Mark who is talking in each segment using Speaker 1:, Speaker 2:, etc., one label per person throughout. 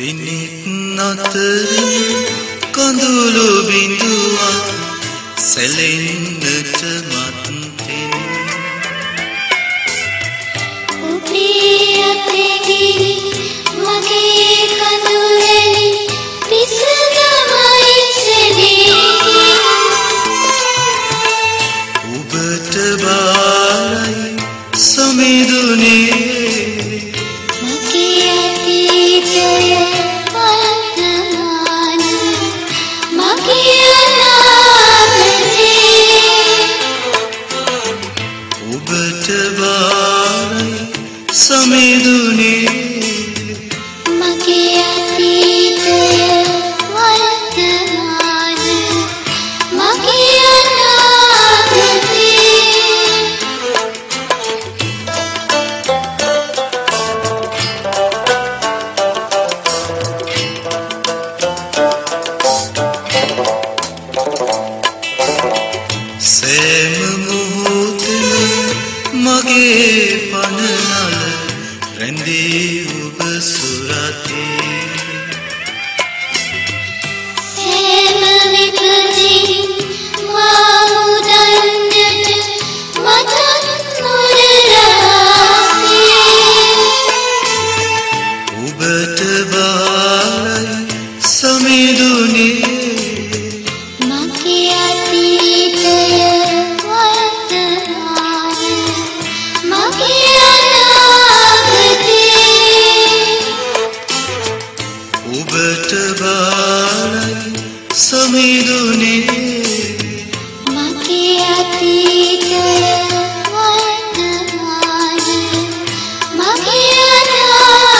Speaker 1: නතරින් කඳුළු බිඳුවක් සැලෙන්නට මත්තෙන්
Speaker 2: ඔබේ අතෙගිරි මගේ කඳුරැලි පිසගමයි සැදී
Speaker 1: ඔබට බාරයි සමිඳුනේ බාරයි සමිඳුනේ
Speaker 2: මගේ අතීතය වර්තමාන. මගේ අනාගතේ.
Speaker 1: සෑම මොහොතම මගේ පනනල රැඳී ඔබ සුරතේ.
Speaker 2: සෑම විපතින් මා මුදන්නට මටත් මුරලාසේ
Speaker 1: ඔබට බාරයි සමිඳුනේ.
Speaker 2: මගේ
Speaker 1: සමිඳුනේ.
Speaker 2: මගේ අතීතය වර්තමාන මගේ අනාගතේ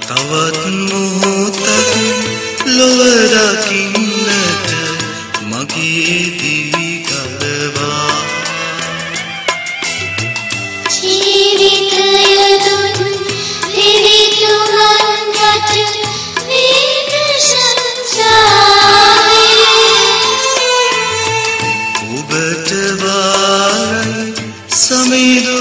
Speaker 1: තවත් මොහොතක් ලොව දකින්න बारै समेदो